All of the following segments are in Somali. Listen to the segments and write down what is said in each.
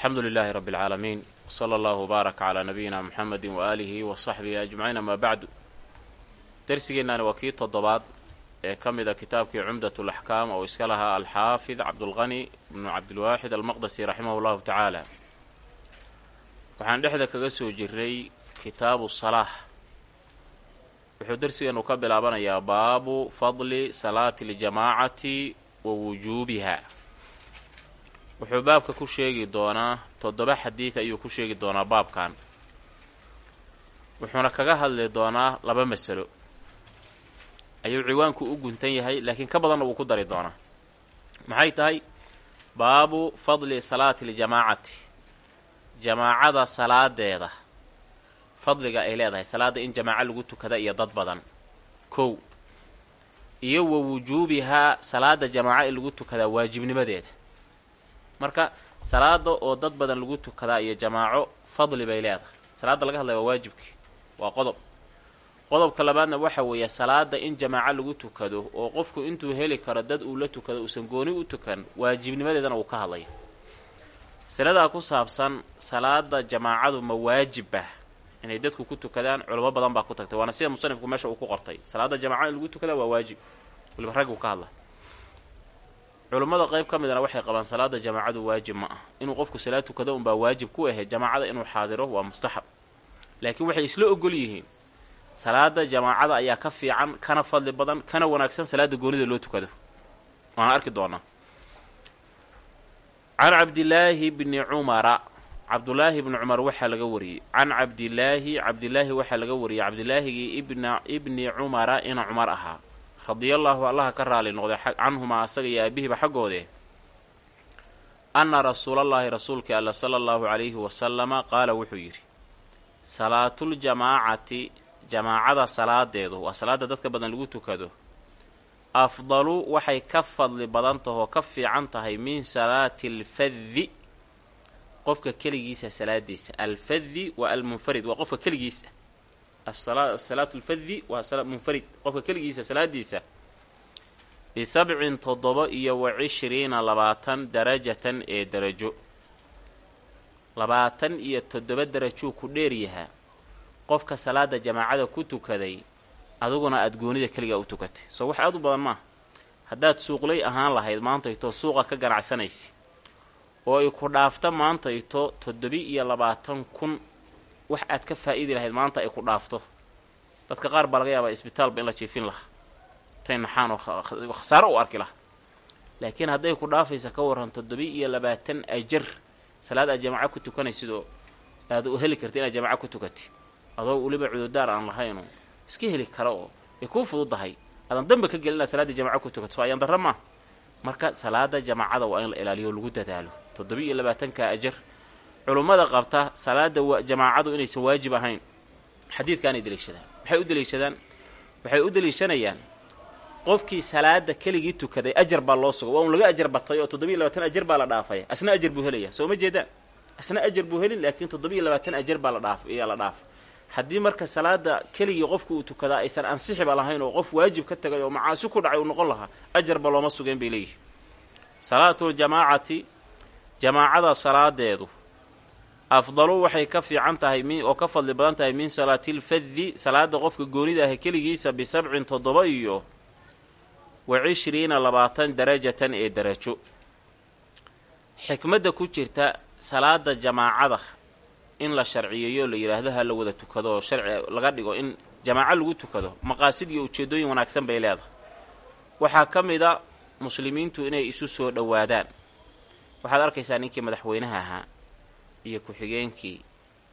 alxamdu lilaahi rabbi alcaalamiin wsala allahu wbaaraka calaa nabiyina muxamedi waaalihi wa saxbihi ajmaciin amaa bacdu. Darsigeennaani waa kii toddobaad ee ka mida kitaabkii cumdat laxkaam oo iska lahaa alxaafid cabdulqani bnu cabdilwaaxid almaqdasi raximahu llahu tacaala. Waxaan dhexda kaga soo jiray kitaabu salaah. Wuxuu darsigeenu ka bilaabanayaa baabu fadli salaati ljamaacati wa wujuubiha wuxuu baabka ku sheegi doonaa toddoba xadiid ayuu ku sheegi doonaa baabkan. Wuxuuna kaga hadli doonaa laba masalo. Ayuu ciwaanku u guntan yahay laakiin ka badanna wuu ku dari doonaa. Maxay tahay? Baabu fadli salaati ljamaacati. Jamaacada salaadeeda. Fadliga ay leedahay salaadda in jamaaco lagu tukada iyo dad badan. Kow. Iyo wa wujuubihaa salaada jamaaco in lagu tukadaa waajibnimadeeda marka salaada oo dad badan lagu tukadaa iyo jamaaco fadli bay leedahay. Salaadda laga hadlaya waa waajibkii waa qodob. Qodobka labaadna waxa weeye salaada in jamaaco lagu tukado oo qofku intuu heli karo dad uu la tukado uusan gooni u tukan waajibnimadeedana uu ka hadlaya. Masaladaa ku saabsan salaada jamaacadu ma waajibah inay dadku ku tukadaan culamo badan baa ku tagtay. Waana sida musanifku meesha uu ku qortay. Salaada jamaca in lagu tukadaa waa waajib. Waliba raggu ka hadla culummada qayb ka midana waxay qabaan salaada jamaacadu waajib ma ah. Inuu qofku salaad tukado unbaa waajib ku ahe jamaacada inuu xaadiro waa mustaxab. Laakiin waxay isla ogol yihiin salaada jamaacada ayaa ka fiican kana fadli badan kana wanaagsan salaada goonida loo tukado. Waana arki doonaa can cabdilaahi bni cumara cabdulaahi bni cumar waxaa laga wariyey. Can cabdilaahi cabdilaahi waxaa laga wariyey cabdilaahigii ibna ibni cumara ina cumar ahaa radiallaahu allaha ka raali noqday canhumaa asaga iyo aabihiba xaggoode anna rasuulallaahi rasuulkii alla sala allahu calayhi wasalama qaala wuxuu yidhi salaatuljamaacati jamaacada salaadeedu waa salaada dadka badan lagu tukado afdalu waxay ka fadli badan tahoo ka fiican tahay min salaati alfaddi qofka keligiisa salaadiisa alfaddi waa almunfarid waa qofka keligiisa asalaatu alfaddi waa munfarid. Qofka keligiisa salaadiisa bisabcin toddoba iyo wa cishriina labaatan darajatan ee darajo. Labaatan iyo toddoba darajuu ku dheeryahaa qofka salaada jamaacada ku tukaday adiguna aada goonida keligaa u tukatay. Soo wax aad u badan maaha haddaad suuqlay ahaan lahayd maantayto suuqa ka ganacsanaysa oo ay ku dhaafto maantayto toddobi iyo labaatan kun wax aad ka faa'iidi lahayd maanta ay ku dhaafto. Dadka qaar baa laga yaabaa isbitaalba in la jiifin lahaa. Tay naxaan oo khasaaro u arki laha laakiin hadday ku dhaafaysa ka warran toddobi iyo labaatan ajar salaad aad jamaaco ku tukanaysid oo aad u heli karta inaad jamaaco ku tukatid. Adoo weliba cududaar aan lahaynoo iska heli kara oo ay kuu fududahay. Aadan danba ka gelin inaad salaadda jamaco ku tukato ayaan darra maa marka salaada jamaacada waa in la ilaaliyo lagu dadaalo. Toddoba iyo labaatanka ajar culummada qabta salaada jamaacadu inaysan waajib ahayn. Xadiidkaanay deliishadaan maxay u deliishadaan waxay u deliishanayaan qofkii salaada keligii tukaday ajar baa loo suga waa un laga ajar batay oo toddoba iyo labaatan ajar baa la dhaafaya. Asna ajar buu helaya soo ma jeedaan? Asna ajar buu helin laakiin toddoba iyo labaatan ajar baa la dhaaf ayaa la dhaaf. Haddii marka salaada keligii qofku uu tukadaa aysan ansixiba lahayn oo qof waajib ka tagay oo macaasi ku dhacay uu noqon lahaa ajarba looma sugeen bay leeyihi salaatuljamaacati jamaacada salaadeedu afdalu waxay ka fiican tahay oo ka fadli badan tahay min salaatilfaddi salaada qofka goonida ah keligiisa bisabcin toddoba iyo wa cishriina labaatan darajatan ee darajo. Xikmadda ku jirta salaada jamaacada in la sharciyeeyo la yidhaahdo ha la wada tukado oo sharci laga dhigo in jamaaco lagu tukado maqaasid iyo ujeeddooyin wanaagsan bay leedahay. Waxaa ka mid a muslimiintu inay isu soo dhowaadaan. Waxaad arkaysaa ninkii madaxweynaha ahaa iyo ku-xigeenkii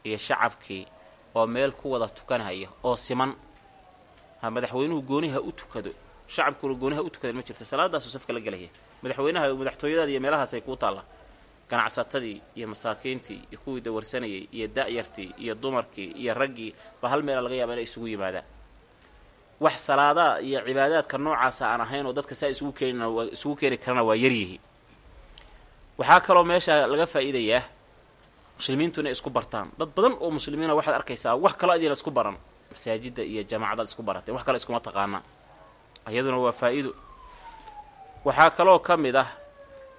iyo shacabkii oo meel ku wada tukanaya oo siman. Ha madaxweynuhu gooniha u tukado. Shacabkuna gooniha u tukadeen ma jirto salaadaasuu safka la gelaya. Madaxweynaha madaxtooyadaada iyo meelahaasay kuu taalla. Ganacsatadii iyo masaakiintii iyo kuwii dawarsanayay iyo da'yartii iyo dumarkii iyo raggii ba hal meela laga yaaba inay isugu yimaadaan. Wax salaadaa iyo cibaadaadka noocaasa aan ahayn oo dadka saa isugu keenin isugu keeni karana waa yaryihi waxaa kaloo meesha laga faa'iidayaa muslimiintu inay isku bartaan. Dad badan oo muslimiina waxaad arkaysaa wax kaloo adiina isku baran. Masaajidda iyo jaamacadaad isku baratay wax kale iskuma taqaanaa iyaduna waa faa'iido. Waxaa kaloo ka mid ah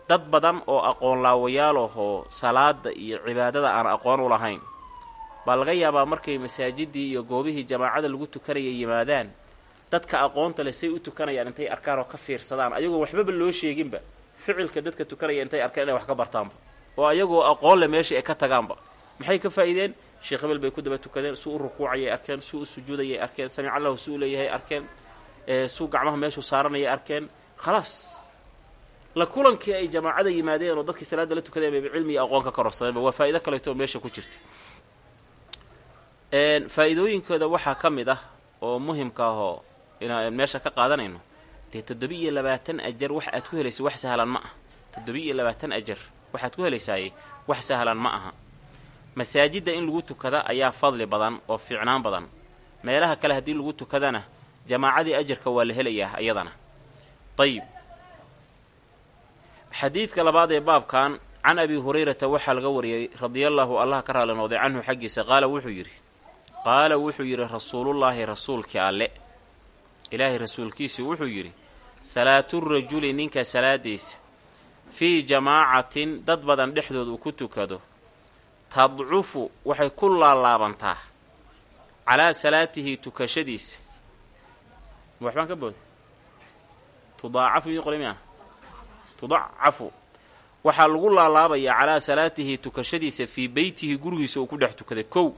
dad badan oo aqoon laawayaal ahoo salaada iyo cibaadada aan aqoon u lahayn. Baa laga yaabaa markay masaajidii iyo goobihii jamaacada lagu tukanaya yimaadaan dadka aqoonta leh say u tukanayaan intay arkaan oo ka fiirsadaan ayagoo waxbaba loo sheeginba. Ficilka dadka tukanaya intay arkaan inay wax ka bartaanba oo ayagoo aqoon meesha ay ka tagaanba. Maxay ka faa'iideen? Sheekh hebel bay ku daba tukadeen suu u rukuucayay arkeen suu u sujuudayay arkeen samic allahu suu leeyahay arkeen suu gacmaha meeshuu saaranayay arkeen. Khalaas la kulankii ay jamaacada yimaadeen oo dadkii salaadda la tukadeen bayba cilmi iyo aqoon ka kororsadeenba waa faa'ido kaleeto meesha ku jirta. Faa'iidooyinkooda waxaa ka mid ah oo muhimka ahoo inaan meesha ka qaadanayno dee toddoba-iyo labaatan ajar wax aad ku helaysa wax sahlan ma aha. Toddoba-iyo labaatan ajar waxaad ku helaysaaye wax sahlan ma aha. Masaajidda in lagu tukada ayaa fadli badan oo fiicnaan badan. Meelaha kale haddii lagu tukadana jamaacadii ajarka waa la helayaa iyadana ayib xadiidka labaad ee baabkan can abi hurayrata waxaa laga wariyey radiallaahu allah ka raali noqday canhu xaggiisa qaala wuxuu yidhi qaala wuxuu yidhi rasuulullaahi rasuulkii alle. Ilaahay rasuulkiisii wuxuu yidhi salaaturajuli ninka salaadiisa fii jamaacatin dad badan dhexdood uu ku tukado tadcufu waxay ku laalaabantaa calaa salaatihi tukashadiisa. Waxbaan ka booday? Tudaacafu idin qoli miya tudacafu waxaa lagu laalaabayaa calaa salaatihi tukashadiisa fii beytihi gurigiisa uu ku dhex tukaday kow.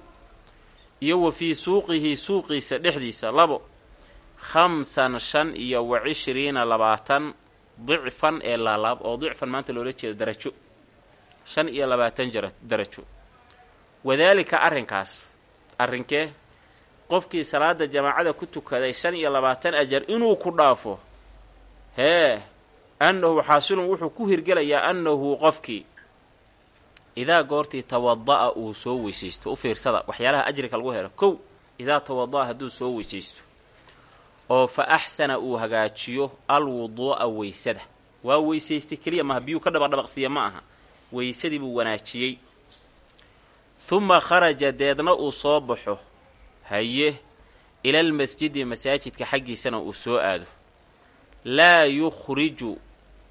Iyo wa fii suuqihi suuqiisa dhexdiisa labo. Khamsan shan iyo wa cishriina labaatan dicfan ee laalaab oo dicfan maanta loola jeedo darajo. Shan iyo labaatan jara darajo. Wadaalika arrinkaas arrinkee qofkii salaada jamaacada ku tukaday shan iyo labaatan ajar inuu ku dhaafo hee annahu xaasilun wuxuu ku hirgelayaa annahu qofkii. Idaa goortii tawada'a uu soo weysaysto. U fiirsada waxyaalaha ajrika lagu helo. Kow idaa tawada'a hadduu soo weysaysto oo fa axsana uu hagaajiyo alwuduu'a weysada waa weysaystay keliya maaha biyuu ka dhabaqdhabaqsiiya ma aha. Weysadii buu wanaajiyey. Huma kharaja deedna uu soo baxo. Haye ilalmasjidi masaajidka xaggiisana uu soo aado. Laa yukhriju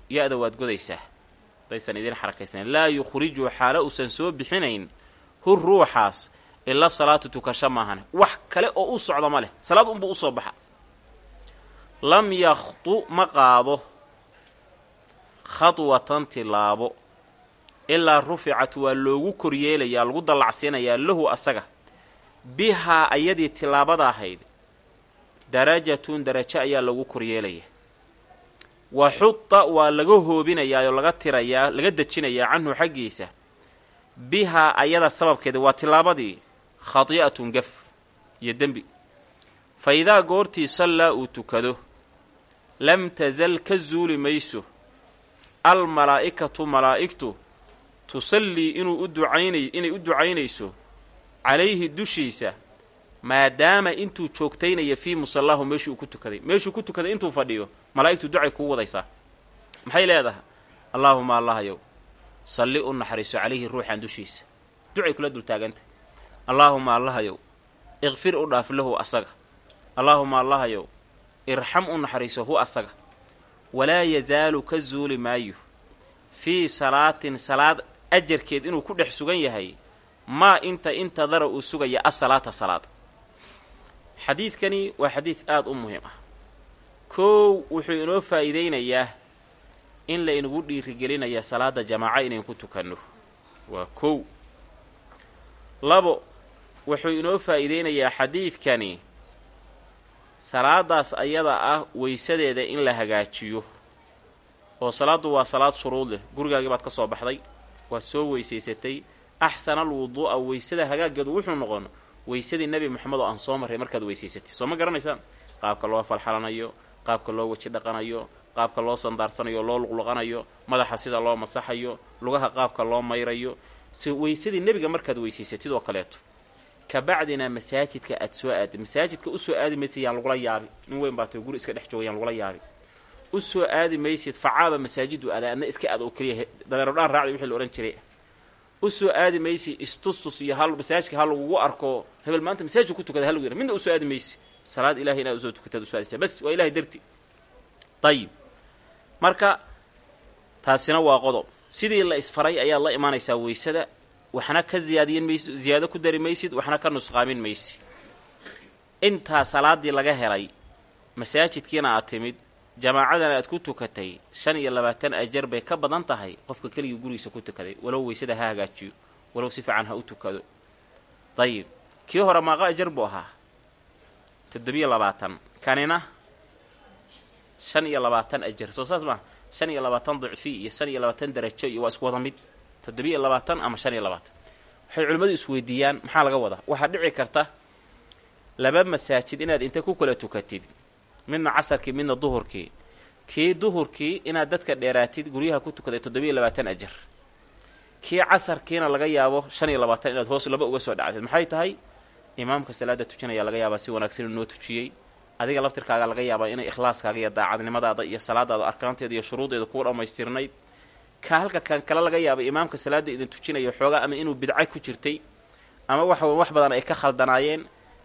ya-da waad godaysaa. Hadaysan idiin xarakaysanan laa yukhriju xaalo uusan soo bixinayn. Hu ruuxaas ila salaatu tukasho maahane wax kale oo u socda ma leh. Salaad unbuu u soo baxa lam yakhtu ma qaado khadwatan tilaabo. Ilaa ruficat waa loogu koryeelayaa lagu dallacsiinayaa lahu asaga. Bihaa ayadii tilaabada ahayd darajatun darajo ayaa lagu koryeelayaa. Wa xuta waa laga hoobinayaa oo laga tirayaa laga dejinayaa canhu xaggiisa. Bihaa ayada sababkeeda waa tilaabadii khadi'atun gaf iyo dembi. Fa idaa goortii sallaa uu tukado lam tasal ka zuuli mayso almalaa'ikatu malaa'igtu tusallii inuu u ducaynay inay u ducaynayso calayhi dushiisa maadaama intuu joogtaynaya fii musallahu meeshuu ku tukaday meeshuu ku tukaday intuu fadhiyo malaa'igtu ducay kuu wadaysaa maxay leedahay allaahuma allahayow salli u naxariiso calayhi ruuxan dushiisa ducay kula dultaagantah allaahuma allahayow ikfir u dhaaf lahu asaga allaahuma allahayow irxam u naxariiso hu asaga. Walaa yazaalu ka zuuli maayo. Fii salaatin salaad ajarkeed inuu ku dhex sugan yahay maa inta intadara uu sugaya asalaata salaad. Xadiidkani waa xadiid aada u muhiim ah. Koow wuxuu inoo faa'iideynayaa in la dhiirigelinaya salaada jamaaco inayn ku tukanno. Waa kow. Labo wuxuu inoo faa'iideynayaa xadiidkani salaadaas ayada ah weysadeeda in la hagaajiyo. Oo salaaddu waa salaad shuruud leh. Gurigaagii baad ka soo baxday waad soo weysaysatay. Axsana alwuduu'a weysada hagaaggeedu wuxuu noqon weysadii nebi moxamed oo aan soo marray markaad weysaysatay. Soo ma garanaysaan? Qaabka loo falxalanayo qaabka loo weji dhaqanayo qaabka loo sandaarsanayo loo luqluqanayo madaxa sida loo masaxayo lugaha qaabka loo mayrayo. Si weysadii nebiga markaad weysaysatid oo kaleeto kabacdina masaajidka aad soo aadi. Masaajidka u soo aadi maysid yaan lagula yaabi nin weyn baa tahay guri iska dhex jooga yaan lagula yaabi u soo aadi maysid facaaba masaajidu aada adna iska aad oo keliya dabeero dhaan raacday wixii la odhan jiray. Usoo aadi maysi istustus iyo hal masaajidka ha lagugu arko hebel maanta masaajidka ku tukada ha lagu yara. Midna u soo aadi maysi salaad ilahay inaad u soo tukataad u soo aadaysaa bas waa ilahay darti. Ayib marka taasina waa qodob. Sidii la isfaray ayaad la imaanaysaa weysada waxna ka ziyaadiyin maysid ziyaado ku dari maysid waxna ka nusqaamin maysid intaa salaadii laga helay masaajidkiina aad timid jamaacadana aad ku tukatay shan iyo labaatan ajar bay ka badan tahay qofka keligii gurigiisa ku tukaday. Walow weysada ha hagaajiyo walow si fiican ha u tukado. Dayib kii hore maaqa ajar buu ahaa? Toddobiyo labaatan. Kanina shan iyo labaatan ajar soo saas maa shan iyo labaatan dicfi iyo shan iyo labaatan darajo iyo waa isku wada mid toddobiyo labaatan ama shan iyo labaatan. Waxay culimmadu isweydiiyaan maxaa laga wadaa? Waxaa dhici karta laba masaajid inaad inta ku kala tukatid midna casarkii midna duhurkii. Kii duhurkii inaad dadka dheeraatid guryaha ku tukaday toddobiyo labaatan ajar. Kii casarkiina laga yaabo shan iyo labaatan inaad hoos laba uga soo dhacdid maxay tahay? Imaamka salaada tujinaya laga yaabaa si wanaagsan inuu noo tujiyey. Adiga laftirkaaga laga yaabaa inay ikhlaaskaaga iyo daacadnimadaada iyo salaadaada arkaanteeda iyo shuruudeeda kuu dhammaystirnayd ka halka kan kale laga yaaba imaamka salaada idin tujinayo xoogaa ama inuu bidca ku jirtay ama waxa wax badan ay ka khaldanaayeen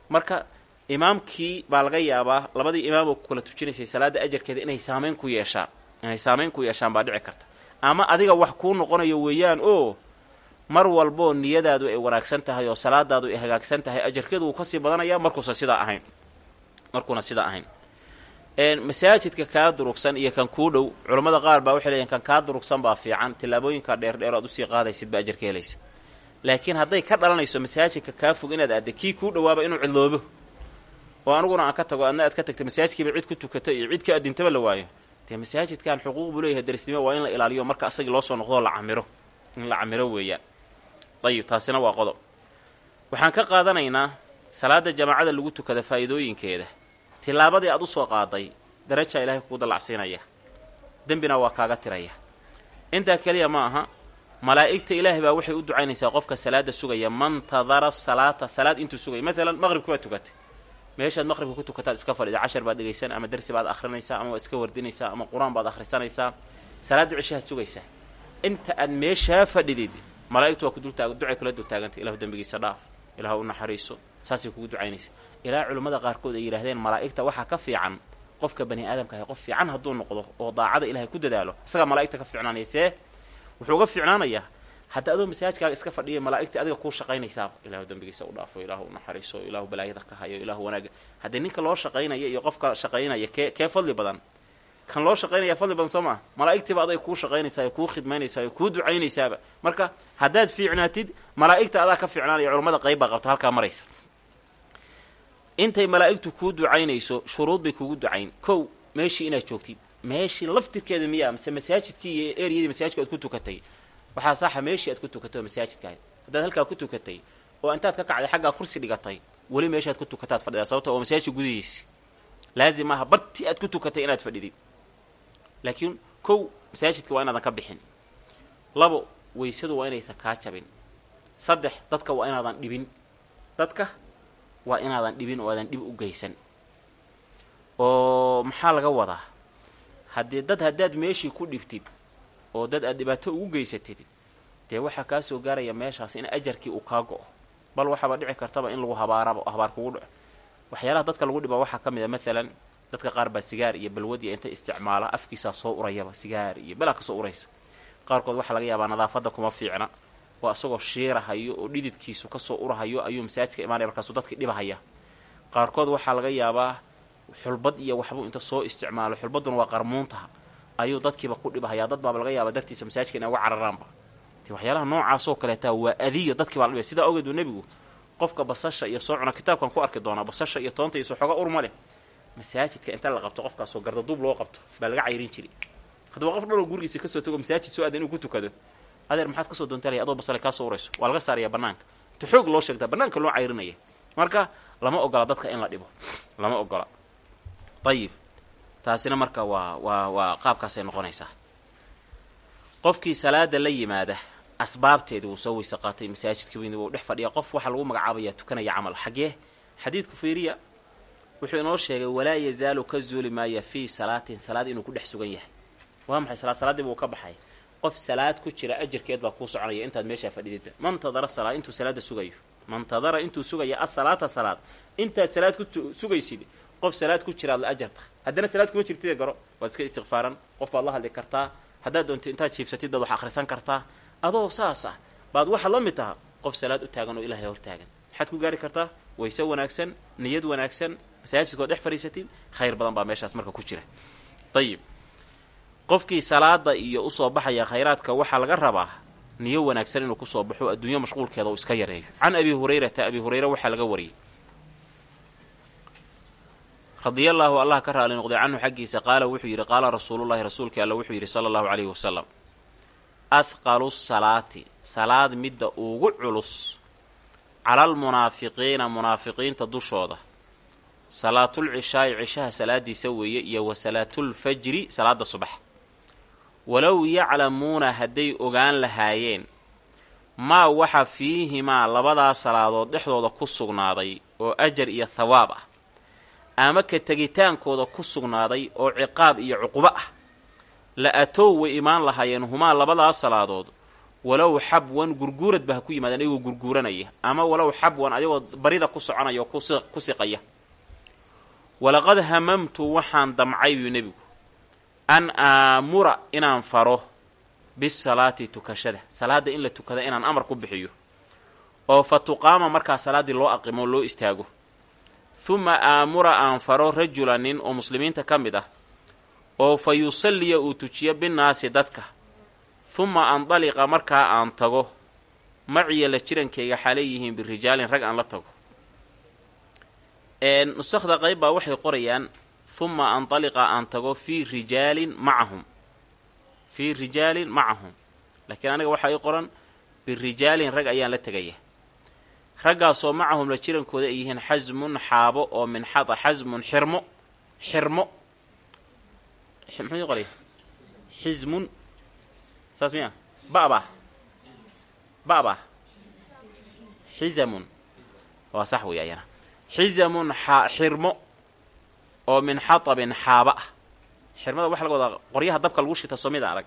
marka imaamkii baa laga yaabaa labadii imaamoo ku kala tujinaysay salaada ajarkeeda inay saamayn ku yeeshaan inay saamayn ku yeeshaan baa dhici karta. Ama adiga wax kuu noqonayo weeyaan oo mar walboo niyadaadu ay wanaagsan tahay oo salaadaadu ay hagaagsan tahay ajarkeedu wuu ka sii badanayaa markuusa sidaa ahayn markuuna sidaa ahayn masaajidka kaa durugsan iyo kan kuu dhow culammada qaar baa waxay leeyihiin kan kaa durugsan baa fiican tillaabooyinka dheerdheer aad u sii qaadaysid baa ajarka helaysa. Laakiin hadday ka dhalanayso masaajidka kaa fog inaad aadda kii kuu dhowaaba inuu cidloobo. Oo aniguna aan ka tago adna aad ka tagta masaajidkiiba cid ku tukata iyo cid ka adintaba la waayo. Dee masaajidkan xuquuq buu leeyahay darisnimo waa in la ilaaliyo marka asagii loo soo noqdoo la camiro in la camiro weeyaan. Dayib taasina waa qodob. Waxaan ka qaadanaynaa salaada jamaacada lagu tukada faa'iidooyinkeeda tillaabadii aad u soo qaaday darajaa ilaahay kuu dallacsiinaya. Dembina waa kaaga tiraya. Intaa keliya ma aha malaa'igta ilaahay baa waxay u ducaynaysaa qofka salaada sugaya mantadara salaata salaad intuu sugaya maalan maqribka baad tukatay meeshaad maqribka ku tukataad iska fadhida cashar baad dhegaysan ama darsi baad akhrinaysaa ama waad iska wardinaysaa ama qur'aan baad akhrisanaysaa. Salaadda cishahaad sugaysaa inta aad meeshaa fadhidid malaa'igtu waa ku dultaag ducay kula dultaagantay ilahu dembigiisa dhaaf. Ilahu u naxariiso. Saasay kugu ducaynaysa ilaa culimmada qaarkood ay yidhahdeen malaa'igta waxaa ka fiican qofka bani aadamka ahay qof fiican hadduu noqdo oo daacada ilahay ku dadaalo isagaa malaa'igta ka fiicnaanaya see wuxuu uga fiicnaanayaa. Hadda adoo masaajkaaga iska fadhiya malaa'igta adiga kuu shaqaynaysaaba ilahu dembigiisa u dhaafo ilaahu naxariiso ilaahu balaayada ka hayo ilaahu wanaaga. Haddii ninka loo shaqaynaya iyo qofka shaqaynaya kee kee fadli badan? Kan loo shaqaynaya fadli badan soo maa malaa'igtiiba aday kuu shaqaynaysaa kuu khidmaynaysaa kuu ducaynaysaaba. Marka haddaad fiicnaatid malaa'igta adaa ka fiicnaanaya culammada qayb baa qabto halkaa maraysa intay malaa'igtu kuu ducaynayso shuruud bay kugu ducayn. Kow meeshii inaad joogtid. Meeshii laftirkeeda miyaa mise masaajidkii iyo eryadii masaajidka aad ku tukatay? Waxaa saxa meeshii aad ku tukatay oo masaajidka ahayd. Haddaad halkaa ku tukatay oo intaad ka kacday xaggaa kursi dhigatay weli meeshaad ku tukataad fadhidaa sababta oo masaajidka gudihiisi. Laazim maaha bartii aad ku tukatay inaad fadhidid. Laakiin kow masaajidka waa inaadan ka bixin. Labo weysadu waa inaysan kaa jabin. Saddex dadka waa inaadan dhibin. Dadka waa inaadan dhibin oo aadan dhib u geysan. Oo maxaa laga wadaa? Haddii dad haddaad meeshii ku dhibtid oo dad aad dhibaato ugu geysatid dee waxaa kaa soo gaaraya meeshaas in ajarkii uu kaa go-o bal waxaaba dhici kartaba in lagu habaaraba habaar kugu dhaco waxyaalaha dadka lagu dhiba waxaa ka mid a maalan dadka qaar baa sigaar iyo balwadiya inta isticmaala afkiisaa soo urayaba sigaar iyo belaa ka soo uraysa. Qaarkood waxaa laga yaabaa nadaafadda kuma fiicna waa isagoo shiirahayo oo dhididkiisu ka soo urahayo ayuu masaajidka imaanaya markaasuu dadkii dhibahaya. Qaarkood waxaa laga yaabaa xulbad iyo waxbuu inta soo isticmaalo xulbadduna waa qarmuuntaha ayuu dadkiiba ku dhibahayaa dad baaba laga yaaba dartiisa masaajidka inay uga cararaanba. Waxyaalaha noocaasoo kaleeta waa adiyo dadkii baa la dhibaya sidaa ogeed uu nebigu qofka basasha iyo soo cuna kitaabkan ku arki doonaa basasha iyo toonta iyo soxoga urma leh masaajidka inta la qabto qofkaasoo gardaduub loo qabto baa laga cayrin jiray. Haddaba qof dhanoo gurigiisa ka soo tago masaajid soo aadan inuu ku tukado adeer maxaad ka soo doontalaya adoo basale kaasoo urayso waa laga saaraya banaanka inta xoog loo sheegtaa banaanka loo cayrinaya. Marka lama ogola dadka in la dhibo. Lama ogola. Ayib taasina marka waa waa waa qaabkaasay noqonaysaa. Qofkii salaada la yimaada asbaabteedii wuu soo weyse qaatay masaajidkii weyn wuu dhex fadhiya qof waxaa lagu magacaabaya tukanaya camal. Xaggee xadiidku fiiriya wuxuu inoo sheegay walaa yazaalu ka zuuli maaya fii salaatin. Salaad inuu ku dhex sugan yahay. Waa maxay salaad? Salaaddii buu ka baxay qof salaad ku jira ajarkeed baa kuu soconaya intaad meeshaa fadhididba mantadara salaa intuu salaada sugayo. Mantadara intuu sugaya asalaata salaad. Intaad salaad ku sugaysid qof salaad ku jiraad la ajarta. Haddana salaad kuma jirtide garo. Waad iska istikfaaran qof baad la hadli kartaa haddaad doonto intaad jiifsatid baad wax akhrisan kartaa adoo saas ah baad waxaad la mid taha qof salaad u taagan oo ilaahay hor taagan maxaad ku gaari kartaa? Wayse wanaagsan niyad wanaagsan masaajidkood dhex fadhiisatid khayr badan baa meeshaas marka ku jira. Ayib qofkii salaada iyo u soo baxaya khayraadka waxaa laga rabaa niyo wanaagsan inuu ku soo baxo adduunyo mashquulkeeda uu iska yareeyo. Can abi hurayrata abi hurayra waxaa laga wariyey. Radiallaahu allah ka raali noqday canhu xaggiisa qaala wuxuu yidhi qaala rasuulullahi rasuulkii alla wuxuu yidhi sala allahu calayhi wasalam ahqalu salaati salaad midda ugu culus calalmunaafiqiina munaafiqiinta dushooda. Salaatul cishaa'i cishaha salaadiisa weeye iyo wa salaatulfajri salaada subax walow yaclamuuna hadday ogaan lahaayeen maa waxa fiihimaa labadaas salaadood dhexdooda ku sugnaaday oo ajar iyo thawaab ah ama ka tegitaankooda ku sugnaaday oo ciqaab iyo cuqubo ah la atow way imaan lahaayeen humaa labadaas salaadood walow xabwan gurguurad ba ha ku yimaadeen ayagoo gurguuranaya ama walow xabwan ayagoo barida ku soconaya oo ku siqaya. Walaqad hamamtu waxaan damcay buu nebigu an aamura inaan faro bisalaati tukashada. Salaadda in la tukada inaan amar ku bixiyo. Oo fa tuqaama markaa salaaddii loo aqimo loo istaago. Huma aamura aan faro rajula nin oo muslimiinta ka mid ah. Oo fa yusalliya uu tujiyo binnaasi dadka. Huma andaliqa markaa aan tago. Maciya la jirankayga xaalay yihiin birijaalin rag aan la tago. Nusakhda qayb baa waxay qorayaan huma andaliqa aan tago fii rijaalin macahum fii rijaalin macahum laakiin aniga waxaa ii qoran birijaalin rag ayaan la tegaya. Raggaasoo macahum la jirankooda ay yihiin xasmun xaabo oo min xada xasmun xirmo xirmo. Muxuu ii qoraya. Xismun saas miya? Ba'bah ba'bah xizamun. Waa sax weeye ayana xizamun xirmo oo min xatabin xaaba. Ah xirmada waxa laga wadaa qoryaha dabka lagu shita soomida arag.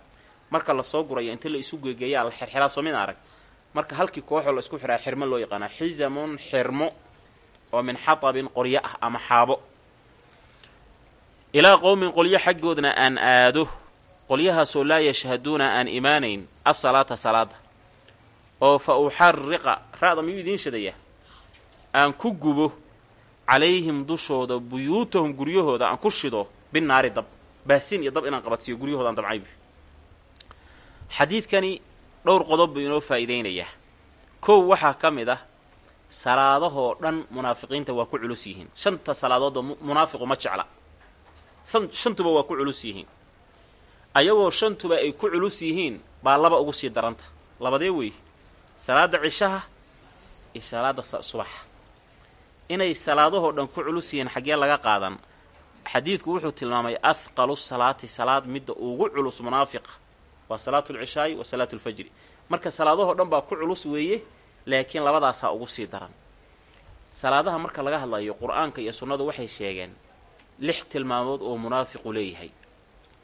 Marka la soo gurayo inta la isu geegeeyaa la xirxiraa soomida arag. Marka halkii kooxoo la isku xiraa xirmo loo yaqaanaa xizamun xirmo oo min xatabin qoryo ah ama xaabo. Ilaa qowmin qolyo xaggoodna aan aado qolyahaasoo laa yashhaduuna aan imaanayn asalaata salaada. Oo fa uxariqa ra'da miyuu idiin shadaya aan ku gubo calayhim dushooda buyuutahum guryahooda aan ku shido binaari dab baasiin iyo dab inaan qabadsiiyo guryahooda aan dabcaybu xadiidkani dhowr qodob buu inoo faa'iideynayaa kow waxaa ka mid ah salaadahoo dhan munaafiqiinta waa ku culus yihiin. Shanta salaadoodba munaafiqu ma jecla. Shantuba waa ku culus yihiin. Ayagoo shantuba ay ku culus yihiin baa laba ugu sii daranta. Labadee wey salaada cishaha iyo salaada subaxa inay salaadahoo dhan ku culus yihiin xaggee laga qaadan. Xadiidku wuxuu tilmaamay ahqalu salaati salaad midda ugu culus munaafiqa waa salaatu lcishaa'i wa salaatu lfajri marka salaadahoo dhan baa ku culus weeye laakiin labadaasaa ugu sii daran. Salaadaha marka laga hadlayo qur'aanka iyo sunnadu waxay sheegeen lix tilmaamood oo munaafiqu leeyahay.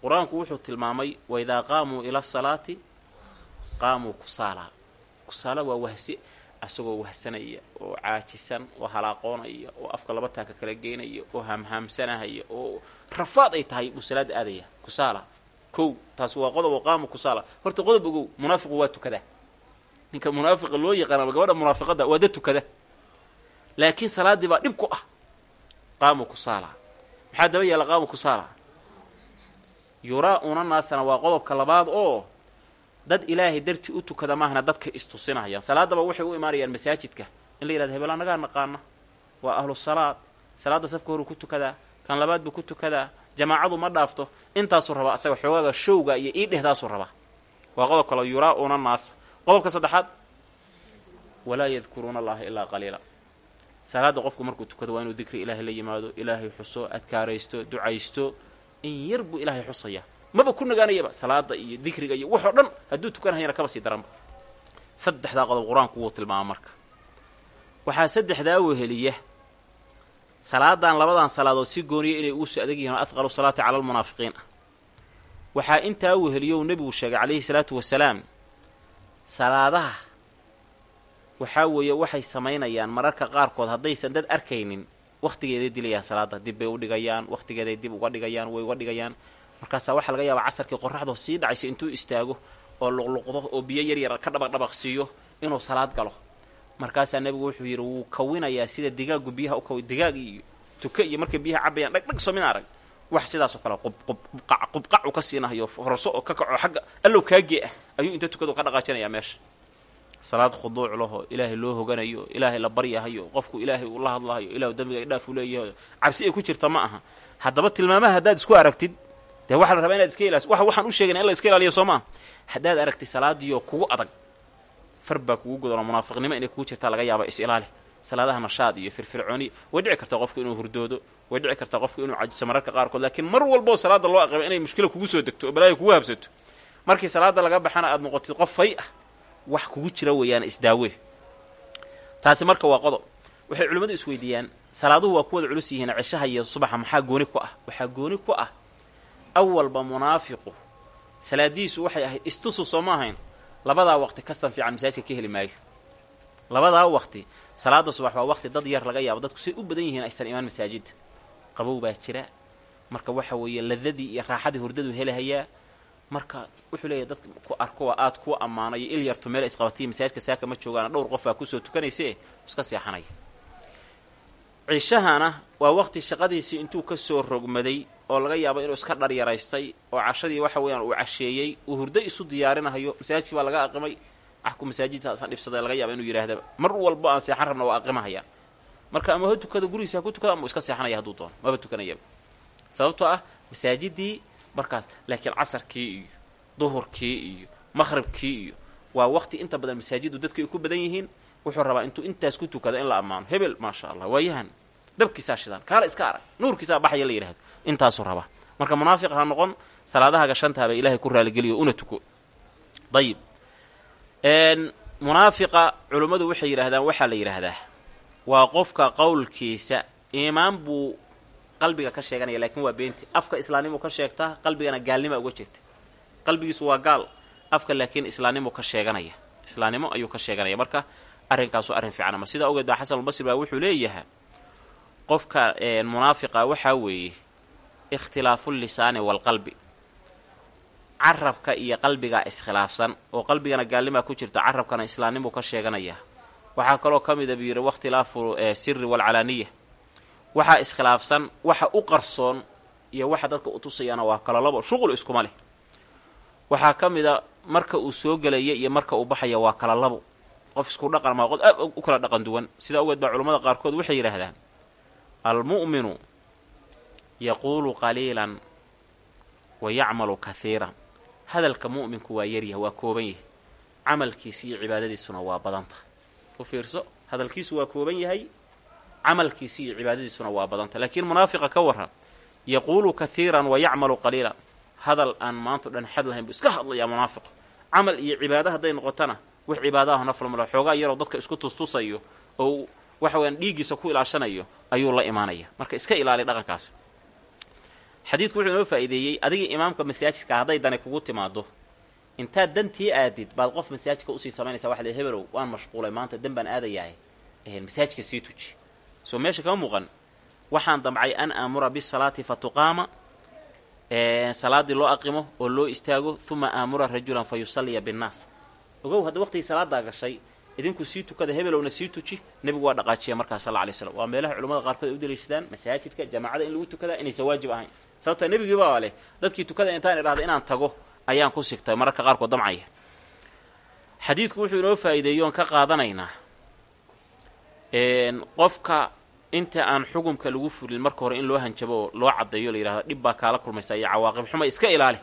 Qur'aanku wuxuu tilmaamay waidaa qaamuu ila salaati qaamuu kusaala kusaala waa wahsi asagoo wahsanaya oo caajisan oo halaaqoonaya oo afka laba taaka kala geynaya oo hamhaamsanahaya oo rafaad ay tahay buu salaada aadaya. Kusaala. Kow taasi waa qodob oo qaamu kusaala. Horta qodob ogow munaafiqu waa tukada. Ninka munaafiqa loo yaqaana gabadha munaafiqadda waa da tukada. Laakiin salaaddii baa dhib ku ah. Qaamu kusaala. Maxaa daba yaalla qaamu kusaala? Yuraa-una naasana waa qodobka labaad oo dad ilaahay dartii u tukada maahna dadka istusinayaan salaadaba waxay u imaanayaan masaajidka. In la yidhahdo hebel annagaa naqaana waa ahlu salaad. Salaadda safka horu ku tukadaa kan labaad buu ku tukadaa jamaacadu ma dhaafto. Intaasuu rabaa asaga xoogaaga showga iyo ii dhehdaasuu rabaa. Waa qodob kale yuraa-una naasa qodobka saddexaad walaa yadkuruuna allaha ilaa qaliila. Salaadda qofku markuu tukado waa inuu dikri ilaahay la yimaado ilaahay xuso adkaaraysto ducaysto in yar buu ilaahay xusaya maba ku nagaanayaba salaada iyo dikriga iyo waxoo dhan hadduu tukanahayana kaba sii daranba. Saddexdaa qodob qur'aanku wuu tilmaama marka. Waxaa saddexdaa weheliya salaadan labadan salaadood si gooniya inay ugu soo adag yihiin oo adqalu salaati cala almunaafiqiin. Ah waxaa intaa weheliyo uu nebigu sheegay calayhi salaatu wasalaam salaadaha waxaa weeye waxay samaynayaan mararka qaarkood haddaysan dad arkaynin wakhtigeeday dilayaan salaada dib bay u dhigayaan wakhtigeeday dib uga dhigayaan way uga dhigayaan markaasaa waxaa laga yaabaa casarkii qoraxdoo sii dhacaysa intuu istaago oo luqluqdo oo biyo yar yar ka dhabaq dhabaq siiyo inuu salaad galo. Markaasaa nebigu wuxuu yidhi wuu kawinayaa sida digaagu biyaha u digaag iyo tuke iyo markay biyaha cabayaan dhag dhag soo min arag. Wax sidaasoo kale qubqac uu ka siinahayo horso oo ka kaco xagga allow kaagee ah ayuu inta tukadu ka dhaqaajinayaa meesha. Salaad khuduuc laho ilaahay loo hoganayo ilaahay la baryahayo qofku ilaahay uu la hadlahayo ilahu dembiga dhaaf uu leeyahay cabsi ay ku jirta ma aha. Haddaba tilmaamaha haddaad isku aragtid dee waxaa la rabaa inaad iska ilaaliso. Wa waxaan u sheegayna in la iska ilaaliyo soo maa haddaad aragtid salaadiioo kugu adag far kugu gudanoo munaafiqnimo inay kugu jirtaa laga yaaba is-ilaali salaadaha nashaad iyo firfircooni way dhici kartaa qofku inuu hurdoodo way dhici kartaa qofku inuu cajiso mararka qaarkood laakiin mar walboo salaada loo aqriba inay mushkila kugu soo degto oo balaayo kugu habsato markii salaada laga baxana aad noqotid qof fay ah wax kugu jira weeyaan isdaawe taasi marka waa qodob. Waxay culimmadu isweydiiyaan salaaduhu waa kuwada culus yihiin cishaha iyo subaxa maxaa gooni ku ah? Waxaa gooni ku ah awalba munaafiqu. Salaadihiisu waxay ahayd istusu soo ma ahayn. Labadaa waqti kastan fiican masaajidka ka heli maayo. Labadaa waqti salaada subax waa waqti dad yar laga yaabo dadku say u badan yihiin aysan imaan masaajidda qabow baa jira. Marka waxa weeye ladadii iyo raaxadii hurdadu helahayaa marka wuxuu leeyahy dadka ku arko waa aad kuu ammaanayo il yartu meel isqabatiya masaajidka saaka ma joogaana dhowr qof baa ku soo tukanayse iska seexanaya cishahana waa waqti shaqadiisii intuu ka soo rogmaday oo laga yaabo inuu iska dharyaraystay oo cashadii waxa weeyaan uu casheeyey uu hurdo isu diyaarinahayo masaajidkii baa laga aqimay. Axku masaajidtaasaan dhibsaday laga yaaba inuu yidhaahdaba mar walbo aan seexan rabna waa aqimahaya. Marka ama ha tukada gurigiisa ha ku tukada ama uu iska seexanaya hadduu doono maba tukanayaba sababtoo ah masaajidii markaas laakiin casarkii iyo duhurkii iyo maqhribkii iyo waa waqti inta badan masaajidu dadku ay ku badan yihiin wuxuu rabaa intuu intaas ku tukado in la ammaano. Hebel maasha allah waayahan dabkiisaa shidaan kaala iska arag nuurkiisaa baxaya la yidhahdo intaasuu rabaa marka munaafiq ha noqon salaadaha gashantaaba ilaahay ku raaligeliyo una tuko. Dayib. Munaafiqa culummadu waxay yidhaahdaan waxaa la yidhaahdaa waa qofka qowlkiisa iimaan buu qalbiga ka sheeganaya laakiin waa beenti. Afka islaamnimu ka sheegtaa qalbigana gaalnima uga jirta. Qalbigiisu waa gaal afka laakiin islaamnimu ka sheeganaya. Islaamnimo ayuu ka sheeganaya. Marka arrinkaasu arrin fiican. Ama sidaa ogeed baa xasanulbasri baa wuxuu leeyahay qofka munaafiqa waxaa weeye ikhtilaafu lisaani waalqalbi carabka iyo qalbigaa iskhilaafsan oo qalbigana gaalnimaa ku jirta carabkana islaamnimu ka sheeganaya waxaa kaloo ka mida buu yidhi wakhtilaafu siri waalcalaaniya waxaa iskhilaafsan waxa u qarsoon iyo waxa dadka u tusayana waa kala labo shuqul iskuma leh waxaa ka mida marka uu soo gelaya iyo marka uu baxaya waa kala labo qof isku dhaqan maa qod aad u kala dhaqan duwan sidaa ogeed baa culammada qaarkood waxay yidhaahdaan almu'minu yaquulu qaliilan wa yacmalu kahiiran hadalka mu'minku waa yaryah waa kooban yahay camalkiisa iyo cibaadadiisuna waa badan tahay u fiirso hadalkiisu waa kooban yahay camalkiisi iyo cibaadadiisuna waa badanta laakiin munaafiqa ka waran yaquulu kahiiran wa yacmalu qaliilan hadal aan maanta o dhan xad lahayn buu iska hadlayaa munaafiqa camal iyo cibaado hadday noqotona wax cibaadaha naflamala xoogaa yaroo dadka isku tustusayo oo waxa weyaan dhiiggiisa ku ilaashanayo ayuu la imaanaya marka iska ilaali dhaqankaas xadiidku wuxuu inoo faa'iideeyey adiga imaamka masaajidka hadday dani kugu timaado intaad dantii aadid baad qof masaajidka u sii samaynaysa waxaa le hebelow waan mashquulay maanta dan baan aadayahay. Masaajidka sii tuji. Soo meesha kama muuqan waxaan damcay an aamura bisalaati fa tuqaama salaaddii loo aqimo oo loo istaago uma aamura rajulan fa yusalliya binnaas. Ogow hadda waqtigii salaadaa gashay idinku sii tukada hebelowna sii tuji nebigu waa dhaqaajiya markaa sal alla lay slam waa meelaha culamada qaarkood ay u daliishadaan masaajidka jamaacada in lagu tukadaa inaysan waajib ahayn sababtaa nebigiibaa leh dadkii tukada intaan idhahda inaan tago ayaan ku sigtay mararka qaarkood damcaya xadiidku wuxuu inoo faa'iideeyo oon ka qaadanaynaa qofka inta aan xukumka lagu fulin marka hore in loo hanjabo oo loo caddeeyo la yidhahdo dhib baa kaala kulmaysa iyo cawaaqib xuma iska ilaali.